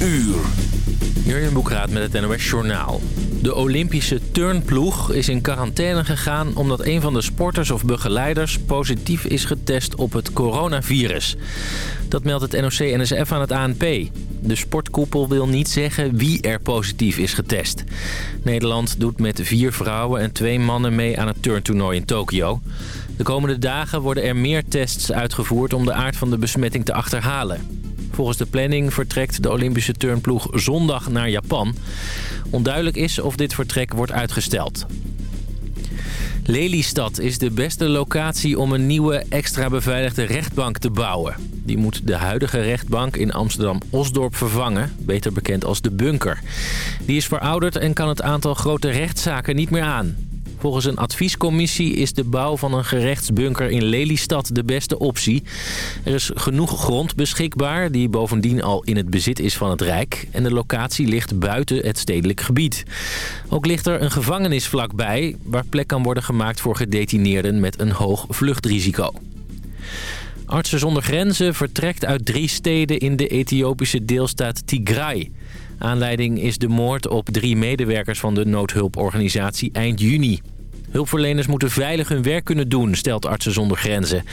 uur. Boekraat met het NOS Journaal. De Olympische turnploeg is in quarantaine gegaan... omdat een van de sporters of begeleiders positief is getest op het coronavirus. Dat meldt het NOC-NSF aan het ANP. De sportkoepel wil niet zeggen wie er positief is getest. Nederland doet met vier vrouwen en twee mannen mee aan het turntoernooi in Tokio. De komende dagen worden er meer tests uitgevoerd om de aard van de besmetting te achterhalen. Volgens de planning vertrekt de Olympische turnploeg zondag naar Japan. Onduidelijk is of dit vertrek wordt uitgesteld. Lelystad is de beste locatie om een nieuwe extra beveiligde rechtbank te bouwen. Die moet de huidige rechtbank in Amsterdam-Osdorp vervangen, beter bekend als de Bunker. Die is verouderd en kan het aantal grote rechtszaken niet meer aan. Volgens een adviescommissie is de bouw van een gerechtsbunker in Lelystad de beste optie. Er is genoeg grond beschikbaar die bovendien al in het bezit is van het Rijk. En de locatie ligt buiten het stedelijk gebied. Ook ligt er een gevangenis vlakbij waar plek kan worden gemaakt voor gedetineerden met een hoog vluchtrisico. Artsen zonder grenzen vertrekt uit drie steden in de Ethiopische deelstaat Tigray. Aanleiding is de moord op drie medewerkers van de noodhulporganisatie eind juni. Hulpverleners moeten veilig hun werk kunnen doen, stelt Artsen zonder Grenzen.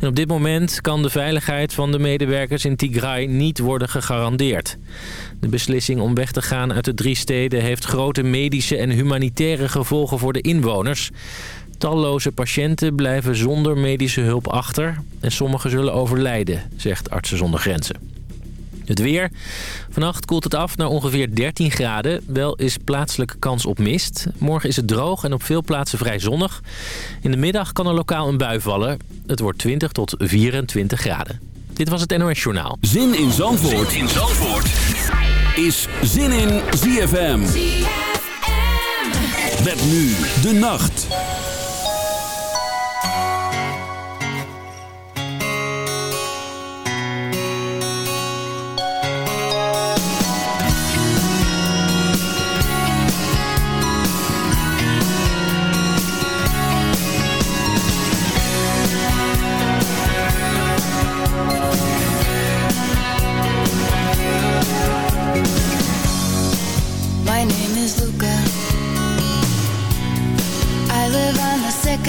En op dit moment kan de veiligheid van de medewerkers in Tigray niet worden gegarandeerd. De beslissing om weg te gaan uit de drie steden heeft grote medische en humanitaire gevolgen voor de inwoners. Talloze patiënten blijven zonder medische hulp achter en sommigen zullen overlijden, zegt Artsen zonder Grenzen. Het weer. Vannacht koelt het af naar ongeveer 13 graden. Wel is plaatselijk kans op mist. Morgen is het droog en op veel plaatsen vrij zonnig. In de middag kan er lokaal een bui vallen. Het wordt 20 tot 24 graden. Dit was het NOS Journaal. Zin in Zandvoort, zin in Zandvoort. is Zin in ZFM. ZFM. Met nu de nacht.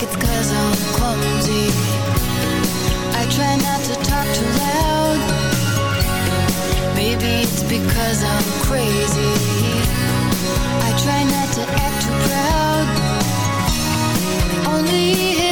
it's I'm clumsy. I try not to talk too loud. Maybe it's because I'm crazy. I try not to act too proud. Only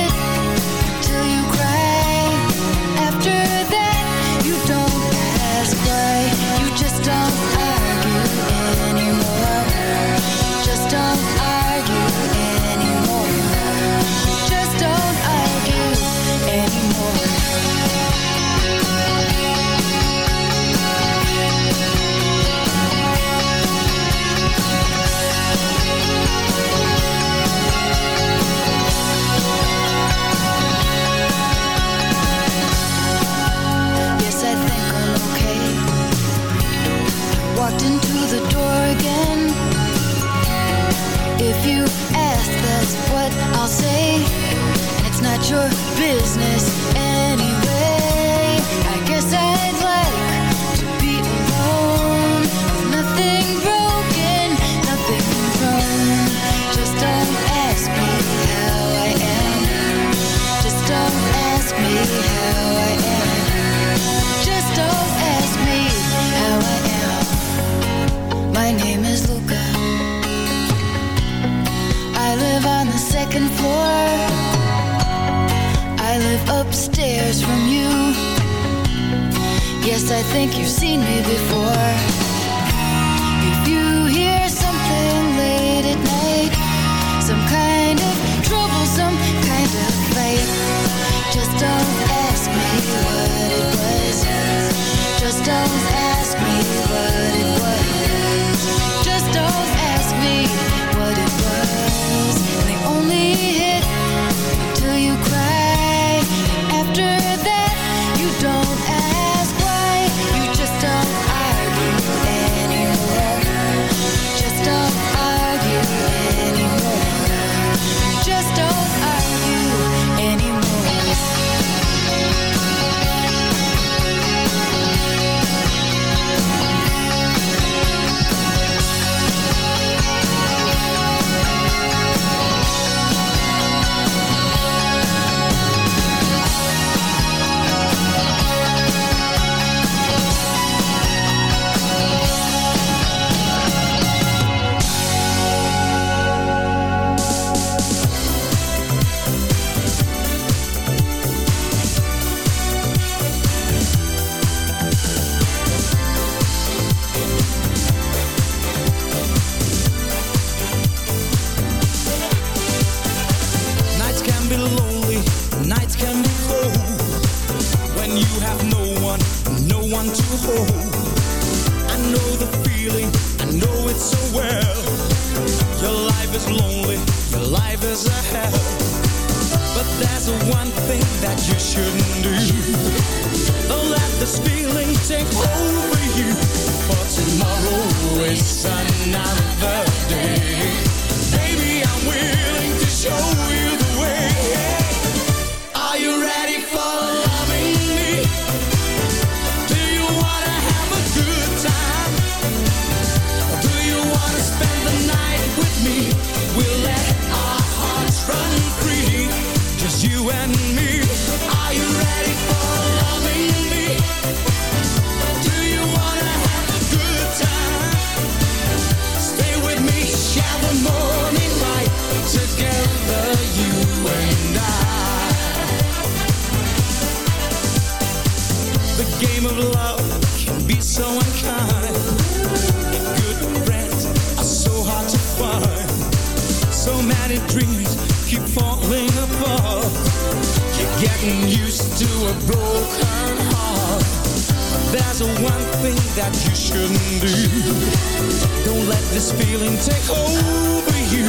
this feeling take over you.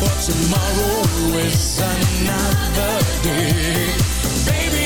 But tomorrow is another day. Baby,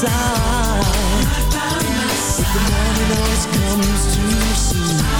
side. But the morning always comes too soon.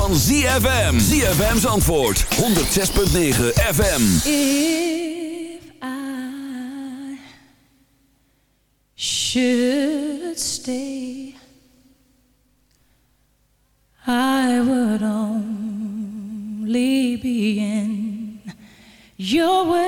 van ZFM. ZFM's antwoord. 106.9 FM. If I should stay, I would only be in your way.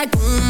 like. Mm.